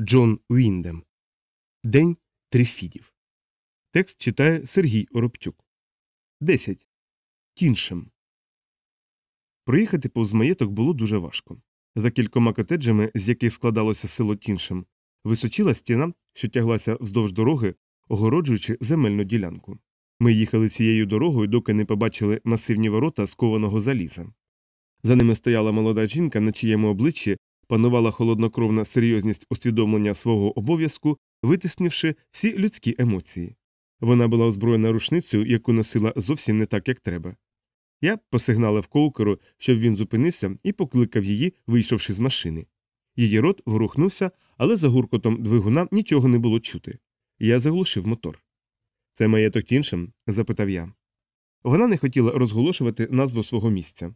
Джон Уіндем. День Трифідів. Текст читає Сергій Оробчук. 10. Тіншем. Проїхати повз маєток було дуже важко. За кількома котеджами, з яких складалося село Тіншем, височила стіна, що тяглася вздовж дороги, огороджуючи земельну ділянку. Ми їхали цією дорогою, доки не побачили масивні ворота скованого заліза. За ними стояла молода жінка, на чиєму обличчі панувала холоднокровна серйозність усвідомлення свого обов'язку, витиснівши всі людські емоції. Вона була озброєна рушницею, яку носила зовсім не так, як треба. Я посигналив коукеру, щоб він зупинився, і покликав її, вийшовши з машини. Її рот ворухнувся, але за гуркотом двигуна нічого не було чути. Я заглушив мотор. Це маєток тіншим? запитав я. Вона не хотіла розголошувати назву свого місця.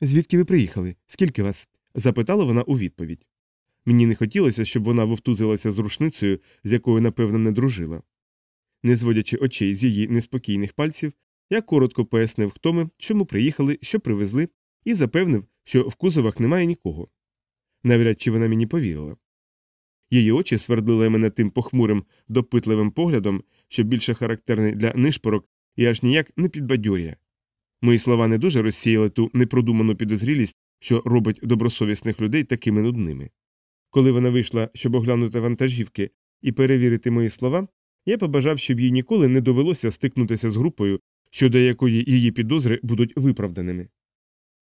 Звідки ви приїхали? Скільки вас? Запитала вона у відповідь. Мені не хотілося, щоб вона вовтузилася з рушницею, з якою, напевно, не дружила. Не зводячи очей з її неспокійних пальців, я коротко пояснив, хто ми, чому приїхали, що привезли, і запевнив, що в кузовах немає нікого. Навряд чи вона мені повірила. Її очі свердлили мене тим похмурим, допитливим поглядом, що більше характерний для нишпорок і аж ніяк не підбадьорює. Мої слова не дуже розсіяли ту непродуману підозрілість, що робить добросовісних людей такими нудними. Коли вона вийшла, щоб оглянути вантажівки і перевірити мої слова, я побажав, щоб їй ніколи не довелося стикнутися з групою, щодо якої її підозри будуть виправданими.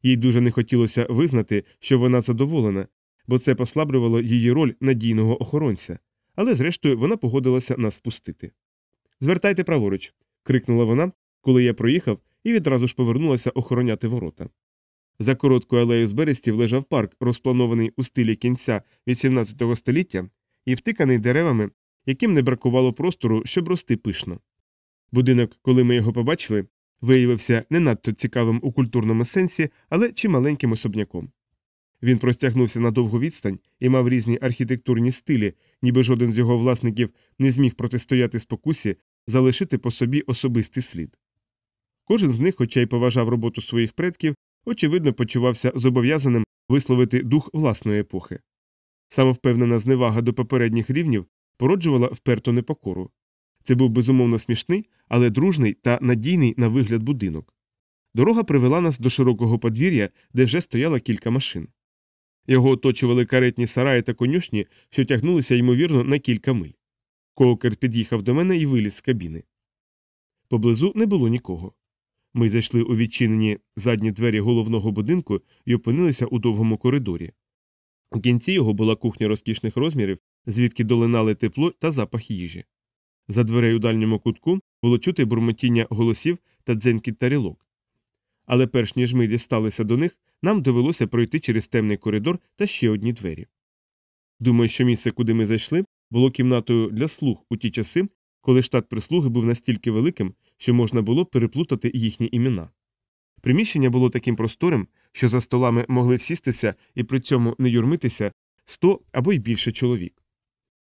Їй дуже не хотілося визнати, що вона задоволена, бо це послаблювало її роль надійного охоронця, але зрештою вона погодилася нас спустити. Звертайте праворуч. крикнула вона, коли я проїхав, і відразу ж повернулася охороняти ворота. За короткою алеєю з берестів лежав парк, розпланований у стилі кінця XVIII століття і втиканий деревами, яким не бракувало простору, щоб рости пишно. Будинок, коли ми його побачили, виявився не надто цікавим у культурному сенсі, але чималеньким особняком. Він простягнувся на довгу відстань і мав різні архітектурні стилі, ніби жоден з його власників не зміг протистояти спокусі, залишити по собі особистий слід. Кожен з них, хоча й поважав роботу своїх предків, очевидно, почувався зобов'язаним висловити дух власної епохи. Самовпевнена зневага до попередніх рівнів породжувала вперту непокору. Це був безумовно смішний, але дружний та надійний на вигляд будинок. Дорога привела нас до широкого подвір'я, де вже стояло кілька машин. Його оточували каретні сараї та конюшні, що тягнулися, ймовірно, на кілька миль. Коукер під'їхав до мене і виліз з кабіни. Поблизу не було нікого. Ми зайшли у відчинені задні двері головного будинку і опинилися у довгому коридорі. У кінці його була кухня розкішних розмірів, звідки долинали тепло та запах їжі. За дверей у дальньому кутку було чути бурмотіння голосів та дзенькіт тарілок. Але перш ніж ми дісталися до них, нам довелося пройти через темний коридор та ще одні двері. Думаю, що місце, куди ми зайшли, було кімнатою для слуг у ті часи, коли штат прислуги був настільки великим, що можна було переплутати їхні імена. Приміщення було таким просторим, що за столами могли сістися і при цьому не юрмитися сто або й більше чоловік.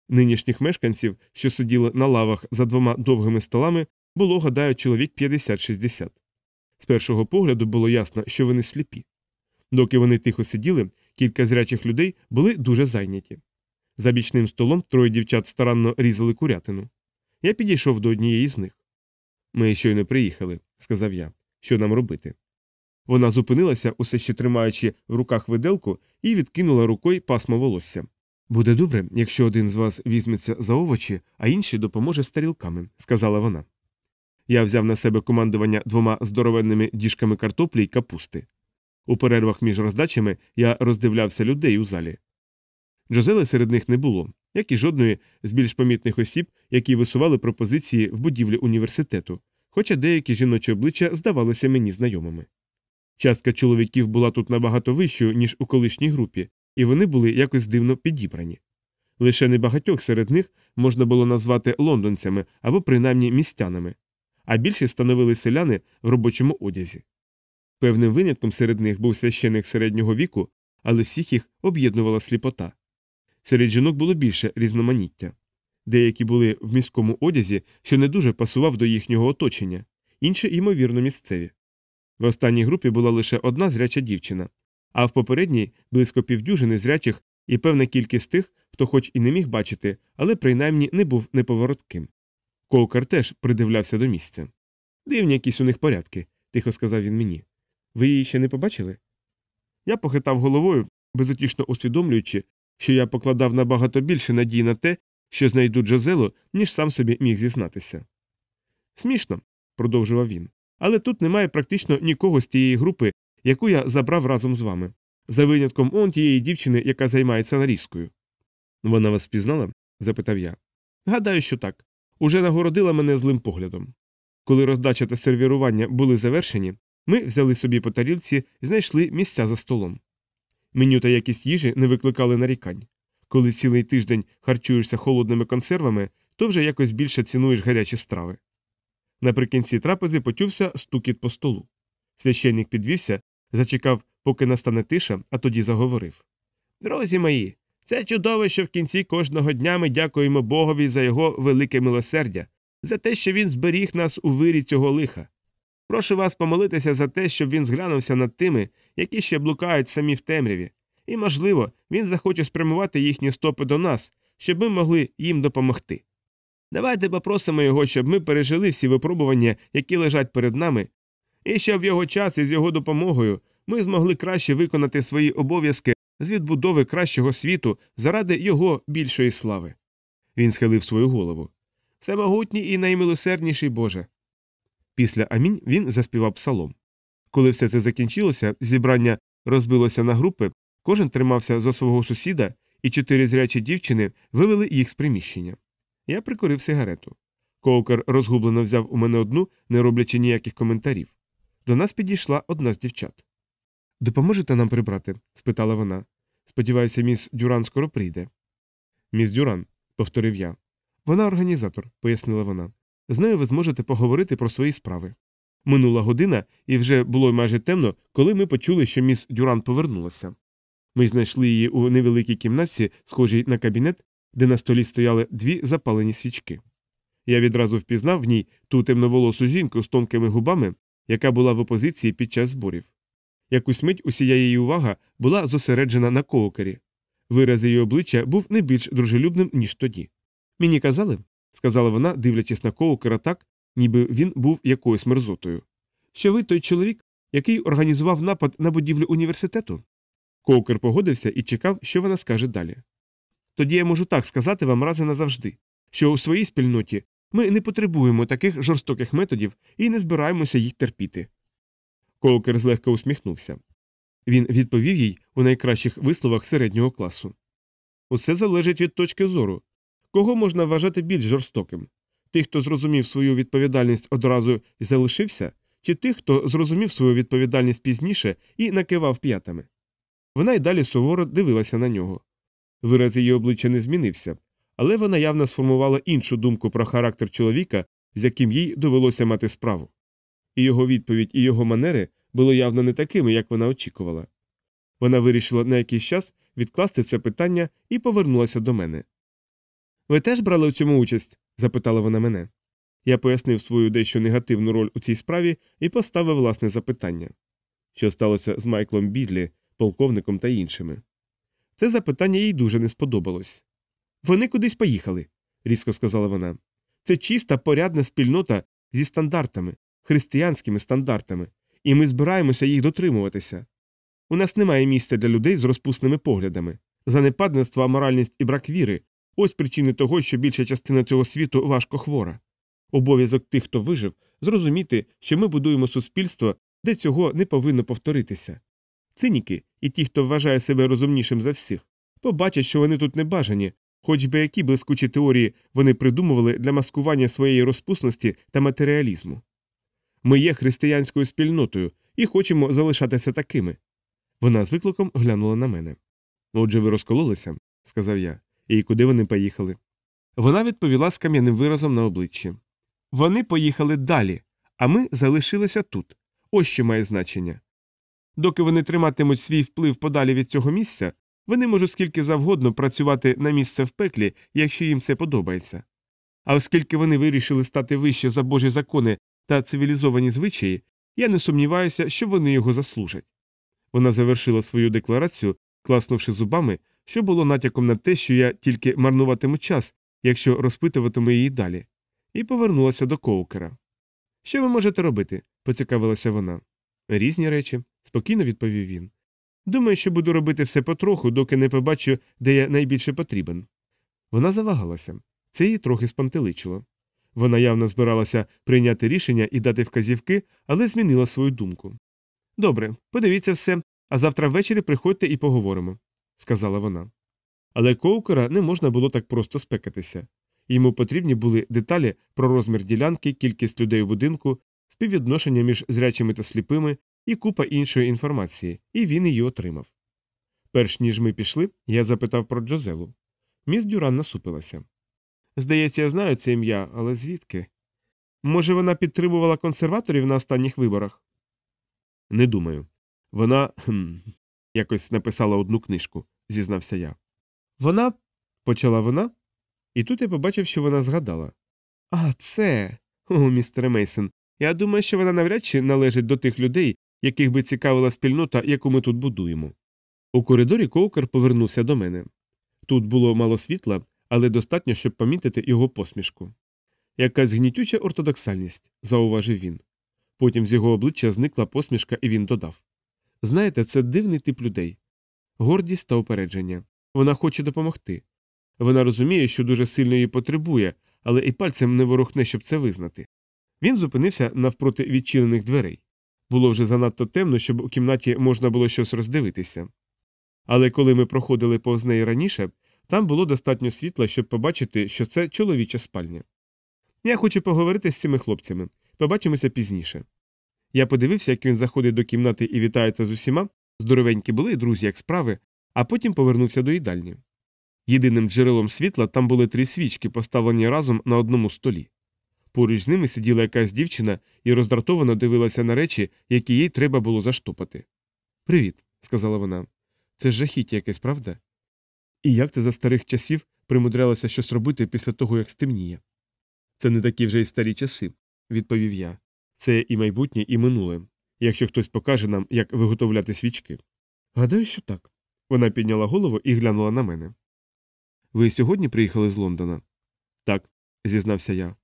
Нинішніх мешканців, що сиділи на лавах за двома довгими столами, було, гадаю, чоловік 50-60. З першого погляду було ясно, що вони сліпі. Доки вони тихо сиділи, кілька зрячих людей були дуже зайняті. За бічним столом троє дівчат старанно різали курятину. Я підійшов до однієї з них. Ми щойно приїхали, сказав я. Що нам робити? Вона зупинилася, усе ще тримаючи в руках виделку, і відкинула рукою пасмо волосся. Буде добре, якщо один з вас візьметься за овочі, а інший допоможе з тарілками, сказала вона. Я взяв на себе командування двома здоровенними діжками картоплі й капусти. У перервах між роздачами я роздивлявся людей у залі. Джозели серед них не було, як і жодної з більш помітних осіб, які висували пропозиції в будівлі університету, хоча деякі жіночі обличчя здавалися мені знайомими. Частка чоловіків була тут набагато вищою, ніж у колишній групі, і вони були якось дивно підібрані. Лише небагатьох серед них можна було назвати лондонцями або принаймні містянами, а більшість становили селяни в робочому одязі. Певним винятком серед них був священик середнього віку, але всіх їх об'єднувала сліпота. Серед жінок було більше різноманіття. Деякі були в міському одязі, що не дуже пасував до їхнього оточення, інші, ймовірно, місцеві. В останній групі була лише одна зряча дівчина, а в попередній близько півдюжини зрячих і певна кількість тих, хто хоч і не міг бачити, але принаймні не був неповоротким. Коукер теж придивлявся до місця. Дивні якісь у них порядки, тихо сказав він мені. Ви її ще не побачили? Я похитав головою, безутішно усвідомлюючи, що я покладав набагато більше надій на те, що знайду Джозелу, ніж сам собі міг зізнатися. Смішно, продовжував він, але тут немає практично нікого з тієї групи, яку я забрав разом з вами, за винятком он тієї дівчини, яка займається нарізкою. Вона вас впізнала? запитав я. Гадаю, що так. Уже нагородила мене злим поглядом. Коли роздача та сервірування були завершені, ми взяли собі по тарілці і знайшли місця за столом. Меню та якість їжі не викликали нарікань. Коли цілий тиждень харчуєшся холодними консервами, то вже якось більше цінуєш гарячі страви. Наприкінці трапези почувся стукіт по столу. Священник підвівся, зачекав, поки настане тиша, а тоді заговорив Друзі мої, це чудово, що в кінці кожного дня ми дякуємо Богові за його велике милосердя, за те, що він зберіг нас у вирі цього лиха. Прошу вас помолитися за те, щоб він зглянувся над тими, які ще блукають самі в темряві, і, можливо, він захоче спрямувати їхні стопи до нас, щоб ми могли їм допомогти. Давайте попросимо його, щоб ми пережили всі випробування, які лежать перед нами, і щоб в його час із його допомогою ми змогли краще виконати свої обов'язки з відбудови кращого світу заради його більшої слави. Він схилив свою голову. Всемогутній і наймилосердніший Боже. Після амінь він заспівав псалом. Коли все це закінчилося, зібрання розбилося на групи, кожен тримався за свого сусіда, і чотири зрячі дівчини вивели їх з приміщення. Я прикурив сигарету. Коукер розгублено взяв у мене одну, не роблячи ніяких коментарів. До нас підійшла одна з дівчат. Допоможете нам прибрати? спитала вона. Сподіваюся, міс Дюран скоро прийде. Міс Дюран, повторив я. Вона організатор, пояснила вона. З нею ви зможете поговорити про свої справи. Минула година, і вже було майже темно, коли ми почули, що міс Дюран повернулася. Ми знайшли її у невеликій кімнатці, схожій на кабінет, де на столі стояли дві запалені свічки. Я відразу впізнав в ній ту темноволосу жінку з тонкими губами, яка була в опозиції під час зборів. Якусь мить усія її увага була зосереджена на коокері. Вираз її обличчя був не більш дружелюбним, ніж тоді. Мені казали, сказала вона, дивлячись на коукера так, ніби він був якоюсь мерзотою. Що ви той чоловік, який організував напад на будівлю університету? Коукер погодився і чекав, що вона скаже далі. Тоді я можу так сказати вам раз і назавжди, що у своїй спільноті ми не потребуємо таких жорстоких методів і не збираємося їх терпіти. Коукер злегка усміхнувся. Він відповів їй у найкращих висловах середнього класу. Усе залежить від точки зору. Кого можна вважати більш жорстоким? Тих, хто зрозумів свою відповідальність одразу і залишився, чи тих, хто зрозумів свою відповідальність пізніше і накивав п'ятами? Вона й далі суворо дивилася на нього. Вираз її обличчя не змінився, але вона явно сформувала іншу думку про характер чоловіка, з яким їй довелося мати справу. І його відповідь і його манери були явно не такими, як вона очікувала. Вона вирішила на якийсь час відкласти це питання і повернулася до мене. Ви теж брали у цьому участь? Запитала вона мене. Я пояснив свою дещо негативну роль у цій справі і поставив власне запитання що сталося з Майклом Бідлі, полковником та іншими. Це запитання їй дуже не сподобалось. Вони кудись поїхали, різко сказала вона. Це чиста порядна спільнота зі стандартами, християнськими стандартами, і ми збираємося їх дотримуватися. У нас немає місця для людей з розпусними поглядами. Занепадництво, аморальність і брак віри ось причини того, що більша частина цього світу важко хвора. Обов'язок тих, хто вижив, зрозуміти, що ми будуємо суспільство, де цього не повинно повторитися. Циніки і ті, хто вважає себе розумнішим за всіх, побачать, що вони тут не бажані, хоч би які блискучі теорії вони придумували для маскування своєї розпусності та матеріалізму. Ми є християнською спільнотою і хочемо залишатися такими. Вона з викликом глянула на мене. Отже, ви розкололися, сказав я, і куди вони поїхали? Вона відповіла з кам'яним виразом на обличчі. Вони поїхали далі, а ми залишилися тут. Ось що має значення. Доки вони триматимуть свій вплив подалі від цього місця, вони можуть скільки завгодно працювати на місце в пеклі, якщо їм це подобається. А оскільки вони вирішили стати вище за божі закони та цивілізовані звичаї, я не сумніваюся, що вони його заслужать. Вона завершила свою декларацію, класнувши зубами, що було натяком на те, що я тільки марнуватиму час, якщо розпитуватиму її далі, і повернулася до коукера. Що ви можете робити? поцікавилася вона. Різні речі, спокійно відповів він. Думаю, що буду робити все потроху, доки не побачу, де я найбільше потрібен. Вона завагалася. Це її трохи спантеличило. Вона явно збиралася прийняти рішення і дати вказівки, але змінила свою думку. Добре, подивіться все, а завтра ввечері приходьте і поговоримо, сказала вона. Але коукера не можна було так просто спекатися. Йому потрібні були деталі про розмір ділянки, кількість людей у будинку, співвідношення між зрячими та сліпими і купа іншої інформації, і він її отримав. Перш ніж ми пішли, я запитав про Джозелу. Міс Дюран насупилася. Здається, я знаю це ім'я, але звідки? Може, вона підтримувала консерваторів на останніх виборах? Не думаю. Вона хм, якось написала одну книжку, зізнався я. Вона, почала вона, і тут я побачив, що вона згадала. А, це. О, містер Мейсон. Я думаю, що вона навряд чи належить до тих людей, яких би цікавила спільнота, яку ми тут будуємо. У коридорі коукер повернувся до мене. Тут було мало світла, але достатньо, щоб помітити його посмішку. Якась гнітюча ортодоксальність, зауважив він. Потім з його обличчя зникла посмішка, і він додав Знаєте, це дивний тип людей. Гордість та упередження. Вона хоче допомогти. Вона розуміє, що дуже сильно її потребує, але і пальцем не ворухне, щоб це визнати. Він зупинився навпроти відчинених дверей. Було вже занадто темно, щоб у кімнаті можна було щось роздивитися. Але коли ми проходили повз неї раніше, там було достатньо світла, щоб побачити, що це чоловіча спальня. Я хочу поговорити з цими хлопцями. Побачимося пізніше. Я подивився, як він заходить до кімнати і вітається з усіма, здоровенькі були друзі, як справи, а потім повернувся до їдальні. Єдиним джерелом світла там були три свічки, поставлені разом на одному столі. Поруч з ними сиділа якась дівчина і роздратовано дивилася на речі, які їй треба було заштопати. Привіт, сказала вона. Це ж жахіття якесь, правда? І як це за старих часів примудрялося щось робити після того, як стемніє? Це не такі вже й старі часи, відповів я. Це і майбутнє, і минуле, якщо хтось покаже нам, як виготовляти свічки. Гадаю, що так. Вона підняла голову і глянула на мене. Ви сьогодні приїхали з Лондона? Так, зізнався я.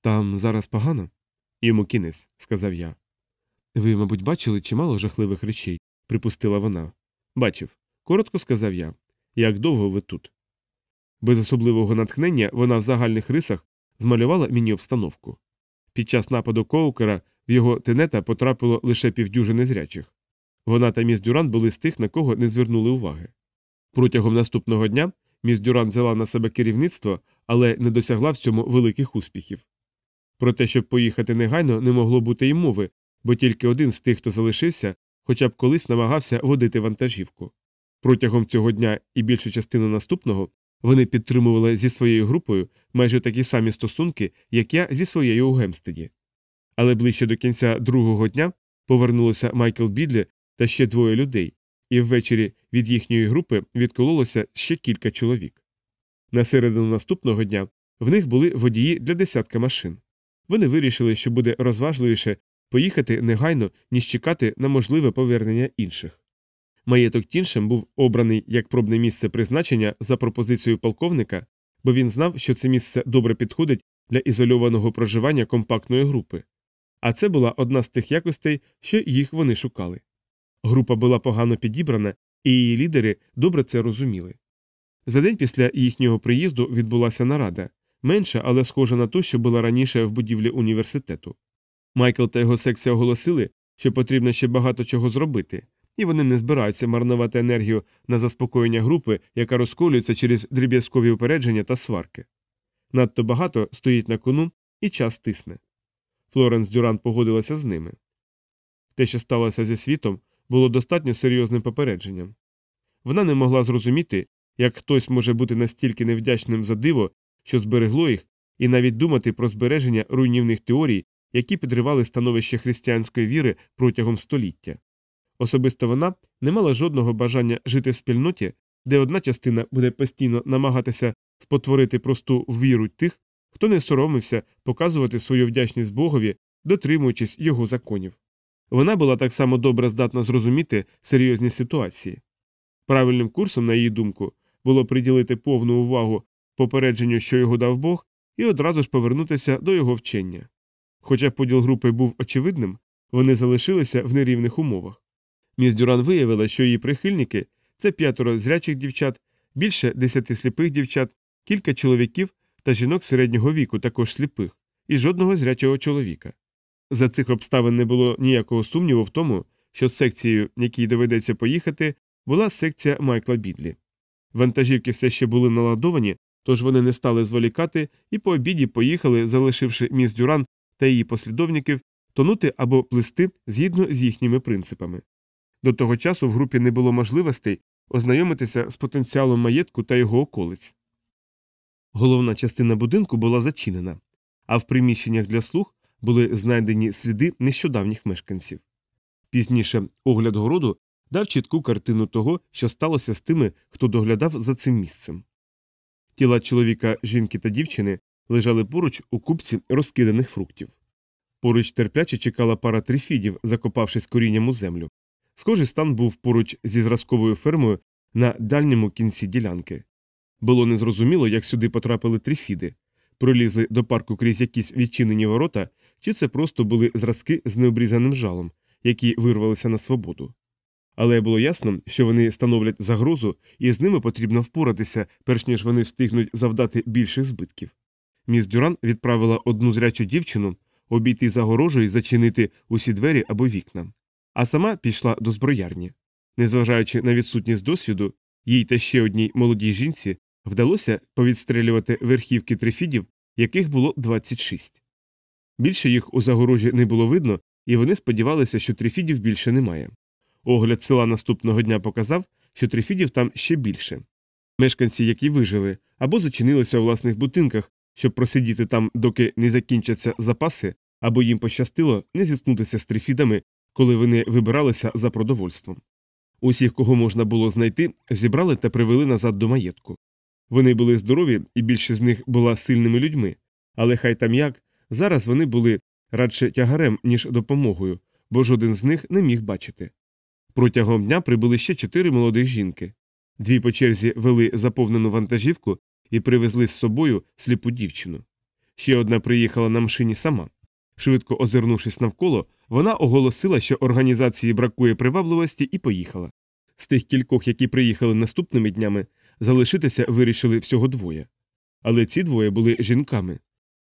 Там зараз погано? Йому кінець, сказав я. Ви, мабуть, бачили чимало жахливих речей, припустила вона. Бачив, коротко сказав я. Як довго ви тут? Без особливого натхнення вона в загальних рисах змалювала мені обстановку. Під час нападу коукера в його тенета потрапило лише півдюжини зрячих. Вона та міс Дюран були з тих, на кого не звернули уваги. Протягом наступного дня міс Дюран взяла на себе керівництво, але не досягла в цьому великих успіхів. Про те, щоб поїхати негайно, не могло бути й мови, бо тільки один з тих, хто залишився, хоча б колись намагався водити вантажівку. Протягом цього дня і більшу частину наступного вони підтримували зі своєю групою майже такі самі стосунки, як я зі своєю у Гемстеді. Але ближче до кінця другого дня повернулися Майкл Бідлі та ще двоє людей, і ввечері від їхньої групи відкололося ще кілька чоловік. На середину наступного дня в них були водії для десятка машин. Вони вирішили, що буде розважливіше поїхати негайно, ніж чекати на можливе повернення інших. Маєток Тіншем був обраний як пробне місце призначення за пропозицією полковника, бо він знав, що це місце добре підходить для ізольованого проживання компактної групи. А це була одна з тих якостей, що їх вони шукали. Група була погано підібрана, і її лідери добре це розуміли. За день після їхнього приїзду відбулася нарада, менша, але схожа на ту, що була раніше в будівлі університету. Майкл та його секція оголосили, що потрібно ще багато чого зробити, і вони не збираються марнувати енергію на заспокоєння групи, яка розколюється через дріб'язкові упередження та сварки. Надто багато стоїть на кону і час тисне. Флоренс Дюран погодилася з ними. Те, що сталося зі світом, було достатньо серйозним попередженням. Вона не могла зрозуміти, як хтось може бути настільки невдячним за диво, що зберегло їх, і навіть думати про збереження руйнівних теорій, які підривали становище християнської віри протягом століття. Особисто вона не мала жодного бажання жити в спільноті, де одна частина буде постійно намагатися спотворити просту віру тих, хто не соромився показувати свою вдячність Богові, дотримуючись його законів. Вона була так само добре здатна зрозуміти серйозні ситуації. Правильним курсом, на її думку, було приділити повну увагу попередженню, що його дав Бог, і одразу ж повернутися до його вчення. Хоча поділ групи був очевидним, вони залишилися в нерівних умовах. Міс Дюран виявила, що її прихильники це п'ятеро зрячих дівчат, більше десяти сліпих дівчат, кілька чоловіків та жінок середнього віку, також сліпих, і жодного зрячого чоловіка. За цих обставин не було ніякого сумніву в тому, що секцією, якій доведеться поїхати, була секція Майкла Бідлі. Вантажівки все ще були наладовані, тож вони не стали зволікати і по обіді поїхали, залишивши міс Дюран та її послідовників тонути або плисти згідно з їхніми принципами. До того часу в групі не було можливостей ознайомитися з потенціалом маєтку та його околиць. Головна частина будинку була зачинена, а в приміщеннях для слуг були знайдені сліди нещодавніх мешканців. Пізніше огляд городу дав чітку картину того, що сталося з тими, хто доглядав за цим місцем. Тіла чоловіка, жінки та дівчини лежали поруч у купці розкиданих фруктів. Поруч терпляче чекала пара трифідів, закопавшись корінням у землю. Схожий стан був поруч зі зразковою фермою на дальньому кінці ділянки. Було незрозуміло, як сюди потрапили трифіди, пролізли до парку крізь якісь відчинені ворота, чи це просто були зразки з необрізаним жалом, які вирвалися на свободу. Але було ясно, що вони становлять загрозу, і з ними потрібно впоратися, перш ніж вони встигнуть завдати більших збитків. Міс Дюран відправила одну зрячу дівчину обійти загорожу і зачинити усі двері або вікна, а сама пішла до зброярні. Незважаючи на відсутність досвіду, їй та ще одній молодій жінці вдалося повідстрелювати верхівки трифідів, яких було 26. Більше їх у загорожі не було видно, і вони сподівалися, що трифідів більше немає. Огляд села наступного дня показав, що трифідів там ще більше. Мешканці, які вижили, або зачинилися у власних будинках, щоб просидіти там, доки не закінчаться запаси, або їм пощастило не зіткнутися з трифідами, коли вони вибиралися за продовольством. Усіх, кого можна було знайти, зібрали та привели назад до маєтку. Вони були здорові, і більшість з них була сильними людьми, але хай там як, зараз вони були радше тягарем, ніж допомогою, бо жоден з них не міг бачити. Протягом дня прибули ще чотири молодих жінки. Дві по черзі вели заповнену вантажівку і привезли з собою сліпу дівчину. Ще одна приїхала на машині сама. Швидко озирнувшись навколо, вона оголосила, що організації бракує привабливості, і поїхала. З тих кількох, які приїхали наступними днями, залишитися вирішили всього двоє. Але ці двоє були жінками.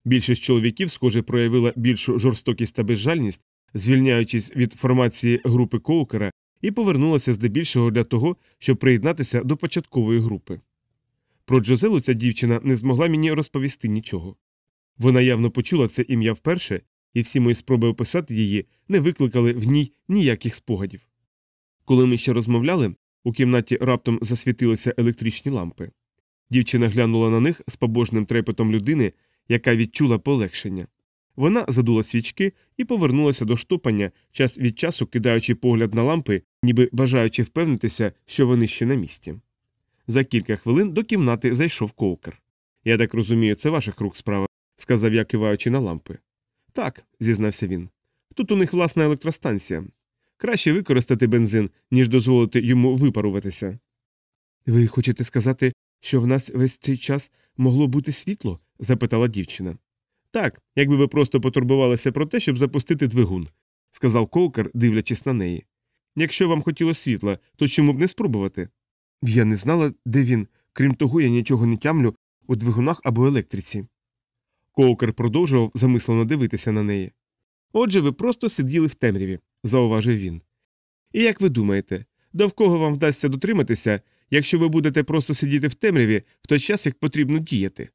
Більшість чоловіків, схоже, проявила більшу жорстокість та безжальність, звільняючись від формації групи коукера, і повернулася здебільшого для того, щоб приєднатися до початкової групи. Про Джозелу ця дівчина не змогла мені розповісти нічого. Вона явно почула це ім'я вперше, і всі мої спроби описати її не викликали в ній ніяких спогадів. Коли ми ще розмовляли, у кімнаті раптом засвітилися електричні лампи. Дівчина глянула на них з побожним трепетом людини, яка відчула полегшення. Вона задула свічки і повернулася до штопання, час від часу кидаючи погляд на лампи, ніби бажаючи впевнитися, що вони ще на місці. За кілька хвилин до кімнати зайшов коукер. Я так розумію, це ваших рук справа, сказав я, киваючи на лампи. Так, зізнався він. Тут у них власна електростанція. Краще використати бензин, ніж дозволити йому випаруватися. Ви хочете сказати, що в нас весь цей час могло бути світло? запитала дівчина. Так, якби ви просто потурбувалися про те, щоб запустити двигун, сказав коукер, дивлячись на неї. Якщо вам хотілося світла, то чому б не спробувати? Я не знала, де він, крім того, я нічого не тямлю у двигунах або електриці. Коукер продовжував замислено дивитися на неї. Отже, ви просто сиділи в темряві, зауважив він. І як ви думаєте, до кого вам вдасться дотриматися, якщо ви будете просто сидіти в темряві в той час, як потрібно діяти?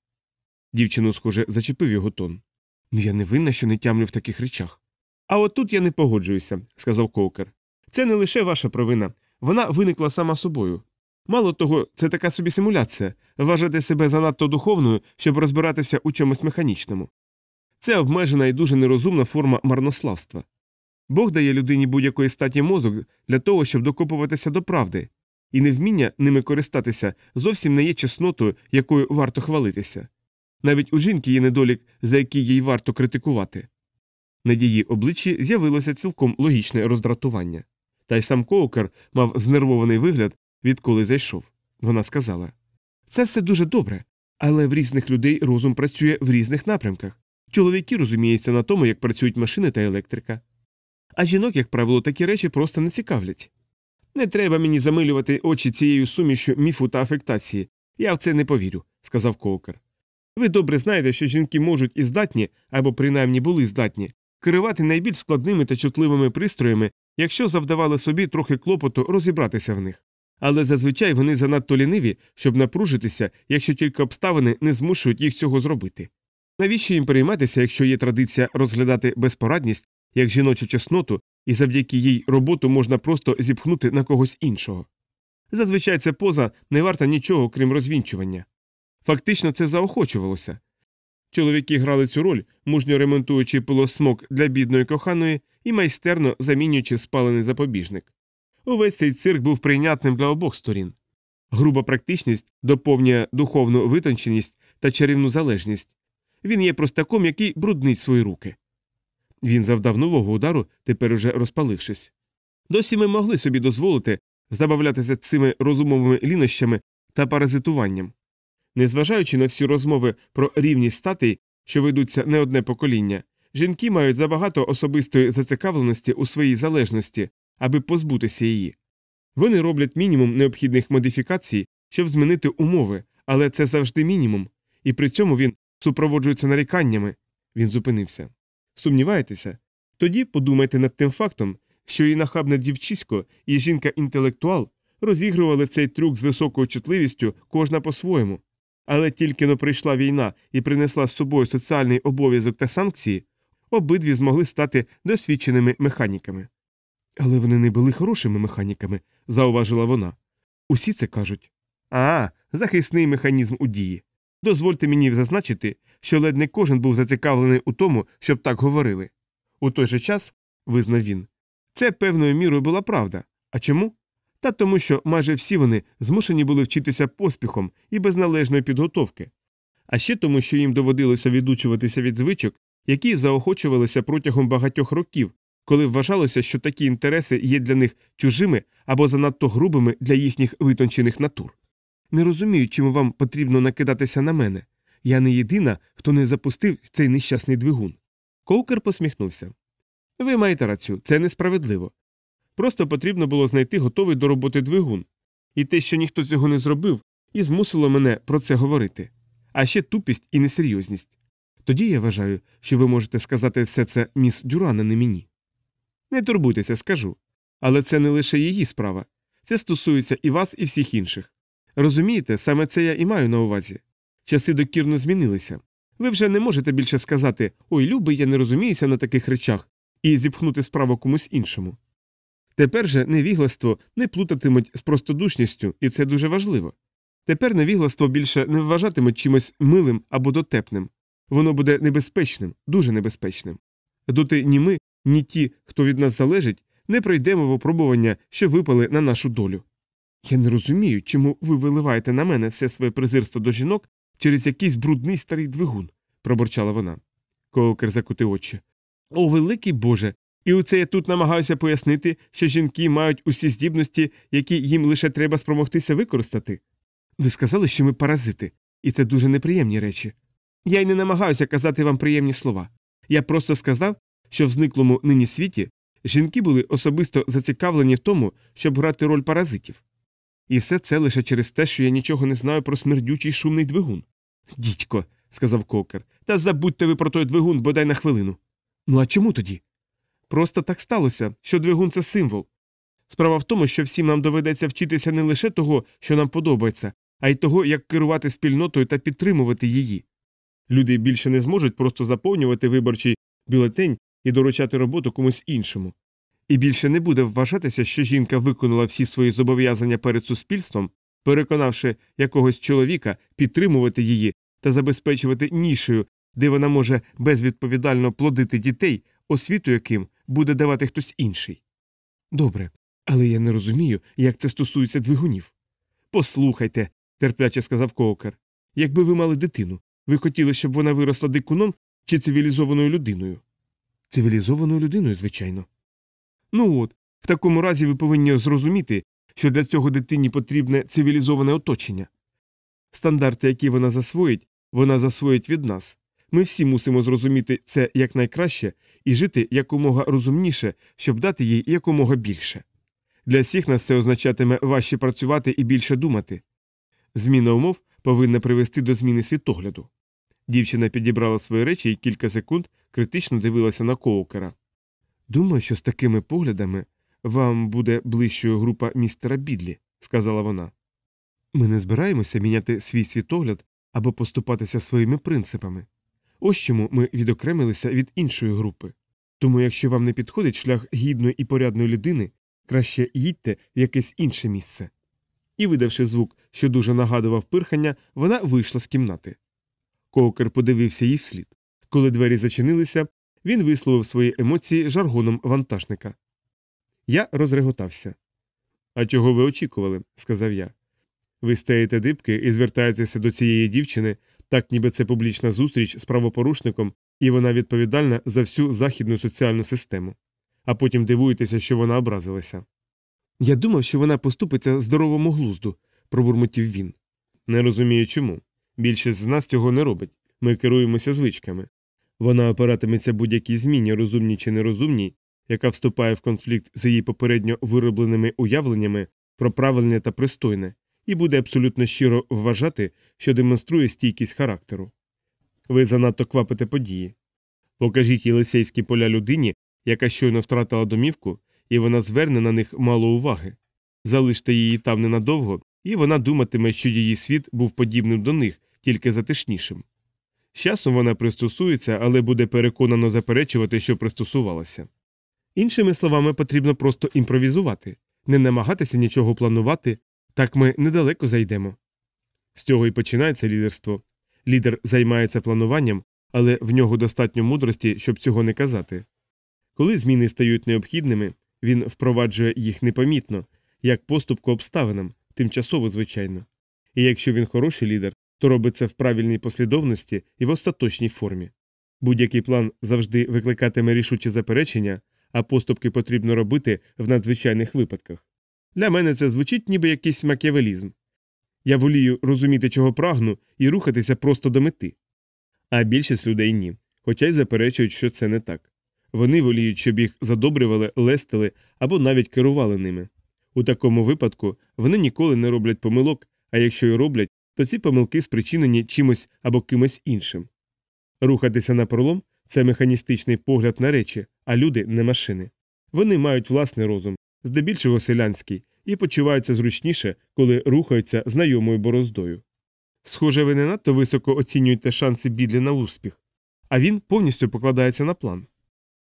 Дівчину, схоже, зачепив його тон. Ну я не винна, що не тямлю в таких речах. А от тут я не погоджуюся, сказав Коукер. Це не лише ваша провина, вона виникла сама собою. Мало того, це така собі симуляція вважати себе занадто духовною, щоб розбиратися у чомусь механічному. Це обмежена і дуже нерозумна форма марнославства. Бог дає людині будь-якої статі мозок для того, щоб докопуватися до правди, і невміння ними користатися зовсім не є чеснотою, якою варто хвалитися. Навіть у жінки є недолік, за який їй варто критикувати. На її обличчі з'явилося цілком логічне роздратування. Та й сам коукер мав знервований вигляд, відколи зайшов. Вона сказала Це все дуже добре, але в різних людей розум працює в різних напрямках. Чоловіки розуміються на тому, як працюють машини та електрика. А жінок, як правило, такі речі просто не цікавлять. Не треба мені замилювати очі цією сумішю міфу та афектації. Я в це не повірю, сказав Коукер. Ви добре знаєте, що жінки можуть і здатні, або принаймні були здатні, керувати найбільш складними та чутливими пристроями, якщо завдавали собі трохи клопоту розібратися в них. Але зазвичай вони занадто ліниві, щоб напружитися, якщо тільки обставини не змушують їх цього зробити. Навіщо їм перейматися, якщо є традиція розглядати безпорадність як жіночу чесноту, і завдяки їй роботу можна просто зіпхнути на когось іншого? Зазвичай ця поза не варта нічого, крім розвінчування. Фактично це заохочувалося. Чоловіки грали цю роль, мужньо ремонтуючи пилосмок для бідної коханої і майстерно замінюючи спалений запобіжник. Увесь цей цирк був прийнятним для обох сторін. Груба практичність доповнює духовну витонченість та чарівну залежність. Він є простаком, який бруднить свої руки. Він завдав нового удару, тепер уже розпалившись. Досі ми могли собі дозволити забавлятися цими розумовими лінощами та паразитуванням. Незважаючи на всі розмови про рівність статей, що ведуться не одне покоління, жінки мають забагато особистої зацікавленості у своїй залежності, аби позбутися її. Вони роблять мінімум необхідних модифікацій, щоб змінити умови, але це завжди мінімум, і при цьому він супроводжується наріканнями. Він зупинився. Сумніваєтеся? Тоді подумайте над тим фактом, що і нахабне дівчисько, і жінка-інтелектуал розігрували цей трюк з високою чутливістю кожна по-своєму. Але тільки но прийшла війна і принесла з собою соціальний обов'язок та санкції, обидві змогли стати досвідченими механіками. Але вони не були хорошими механіками, зауважила вона. Усі це кажуть. А, захисний механізм у дії. Дозвольте мені зазначити, що ледь не кожен був зацікавлений у тому, щоб так говорили. У той же час, визнав він, це певною мірою була правда. А чому? Та тому, що майже всі вони змушені були вчитися поспіхом і без належної підготовки, а ще тому, що їм доводилося відучуватися від звичок, які заохочувалися протягом багатьох років, коли вважалося, що такі інтереси є для них чужими або занадто грубими для їхніх витончених натур. Не розумію, чому вам потрібно накидатися на мене. Я не єдина, хто не запустив цей нещасний двигун. Коукер посміхнувся. Ви маєте рацію, це несправедливо. Просто потрібно було знайти готовий до роботи двигун. І те, що ніхто цього не зробив, і змусило мене про це говорити. А ще тупість і несерйозність. Тоді я вважаю, що ви можете сказати все це міс Дюран, а не мені. Не турбуйтеся, скажу. Але це не лише її справа. Це стосується і вас, і всіх інших. Розумієте, саме це я і маю на увазі. Часи докірно змінилися. Ви вже не можете більше сказати Ой, любий, я не розуміюся на таких речах, і зіпхнути справу комусь іншому. Тепер же невігластво не плутатимуть з простодушністю, і це дуже важливо. Тепер невігластво більше не вважатимуть чимось милим або дотепним. Воно буде небезпечним, дуже небезпечним. Доти ні ми, ні ті, хто від нас залежить, не пройдемо випробування, що випали на нашу долю. Я не розумію, чому ви виливаєте на мене все своє презирство до жінок через якийсь брудний старий двигун, пробурчала вона. Коукер закутив очі. О, великий Боже. І оце я тут намагаюся пояснити, що жінки мають усі здібності, які їм лише треба спромогтися використати. Ви сказали, що ми паразити, і це дуже неприємні речі. Я й не намагаюся казати вам приємні слова. Я просто сказав, що в зниклому нині світі жінки були особисто зацікавлені в тому, щоб грати роль паразитів. І все це лише через те, що я нічого не знаю про смердючий шумний двигун. Дідько, сказав кокер, та забудьте ви про той двигун бодай на хвилину. Ну а чому тоді? Просто так сталося, що двигун це символ. Справа в тому, що всім нам доведеться вчитися не лише того, що нам подобається, а й того, як керувати спільнотою та підтримувати її. Люди більше не зможуть просто заповнювати виборчий бюлетень і доручати роботу комусь іншому. І більше не буде вважатися, що жінка виконала всі свої зобов'язання перед суспільством, переконавши якогось чоловіка підтримувати її та забезпечувати нішею, де вона може безвідповідально плодити дітей, освіту яким буде давати хтось інший. Добре, але я не розумію, як це стосується двигунів. Послухайте, терпляче сказав Коукер, якби ви мали дитину, ви хотіли, щоб вона виросла дикуном чи цивілізованою людиною? Цивілізованою людиною, звичайно. Ну от, в такому разі ви повинні зрозуміти, що для цього дитині потрібне цивілізоване оточення. Стандарти, які вона засвоїть, вона засвоїть від нас. Ми всі мусимо зрозуміти це якнайкраще і жити якомога розумніше, щоб дати їй якомога більше. Для всіх нас це означатиме важче працювати і більше думати. Зміна умов повинна привести до зміни світогляду. Дівчина підібрала свої речі і кілька секунд критично дивилася на коукера. Думаю, що з такими поглядами вам буде ближчою група містера Бідлі, сказала вона. Ми не збираємося міняти свій світогляд або поступатися своїми принципами. Ось чому ми відокремилися від іншої групи. Тому, якщо вам не підходить шлях гідної і порядної людини, краще їдьте в якесь інше місце. І, видавши звук, що дуже нагадував пирхання, вона вийшла з кімнати. Коукер подивився їй слід. Коли двері зачинилися, він висловив свої емоції жаргоном вантажника. Я розреготався. А чого ви очікували? сказав я. Ви стаєте дибки і звертаєтеся до цієї дівчини, так ніби це публічна зустріч з правопорушником, і вона відповідальна за всю західну соціальну систему. А потім дивуєтеся, що вона образилася. Я думав, що вона поступиться здоровому глузду, пробурмотів він. Не розумію чому. Більшість з нас цього не робить. Ми керуємося звичками. Вона опиратиметься будь-якій зміні, розумній чи нерозумній, яка вступає в конфлікт з її попередньо виробленими уявленнями про правильне та пристойне, і буде абсолютно щиро вважати, що демонструє стійкість характеру. Ви занадто квапите події. Покажіть єлисейські поля людині, яка щойно втратила домівку, і вона зверне на них мало уваги. Залиште її там ненадовго, і вона думатиме, що її світ був подібним до них, тільки затишнішим. З часом вона пристосується, але буде переконано заперечувати, що пристосувалася. Іншими словами, потрібно просто імпровізувати, не намагатися нічого планувати, так ми недалеко зайдемо. З цього і починається лідерство. Лідер займається плануванням, але в нього достатньо мудрості, щоб цього не казати. Коли зміни стають необхідними, він впроваджує їх непомітно, як поступку обставинам, тимчасово, звичайно. І якщо він хороший лідер, то робить це в правильній послідовності і в остаточній формі. Будь-який план завжди викликатиме рішучі заперечення, а поступки потрібно робити в надзвичайних випадках. Для мене це звучить ніби якийсь макіавелізм. Я волію розуміти, чого прагну, і рухатися просто до мети. А більшість людей ні, хоча й заперечують, що це не так. Вони воліють, щоб їх задобрювали, лестили або навіть керували ними. У такому випадку вони ніколи не роблять помилок, а якщо й роблять, то ці помилки спричинені чимось або кимось іншим. Рухатися на пролом це механістичний погляд на речі, а люди не машини. Вони мають власний розум, здебільшого селянський, і почуваються зручніше, коли рухаються знайомою бороздою. Схоже, ви не надто високо оцінюєте шанси бідлі на успіх, а він повністю покладається на план.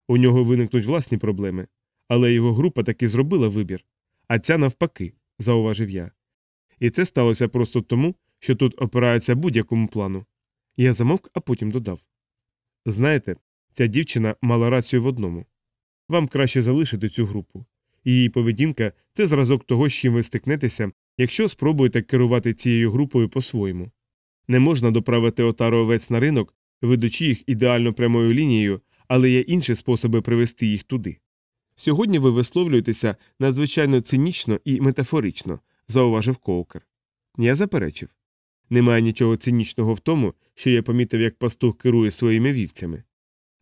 У нього виникнуть власні проблеми, але його група таки зробила вибір, а ця навпаки, зауважив я. І це сталося просто тому, що тут опирається будь-якому плану. Я замовк, а потім додав. Знаєте, ця дівчина мала рацію в одному. Вам краще залишити цю групу. Її поведінка це зразок того, з чим ви стикнетеся, якщо спробуєте керувати цією групою по-своєму. Не можна доправити отару овець на ринок, ведучи їх ідеально прямою лінією, але є інші способи привести їх туди. Сьогодні ви висловлюєтеся надзвичайно цинічно і метафорично, зауважив Коукер. Я заперечив. Немає нічого цинічного в тому, що я помітив, як пастух керує своїми вівцями.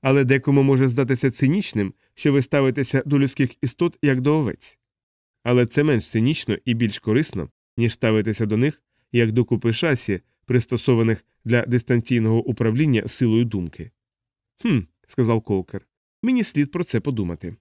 Але декому може здатися цинічним, що ви ставитеся до людських істот як до овець. Але це менш цинічно і більш корисно, ніж ставитися до них як до купи шасі, пристосованих для дистанційного управління силою думки. Хм, сказав Коукер, мені слід про це подумати.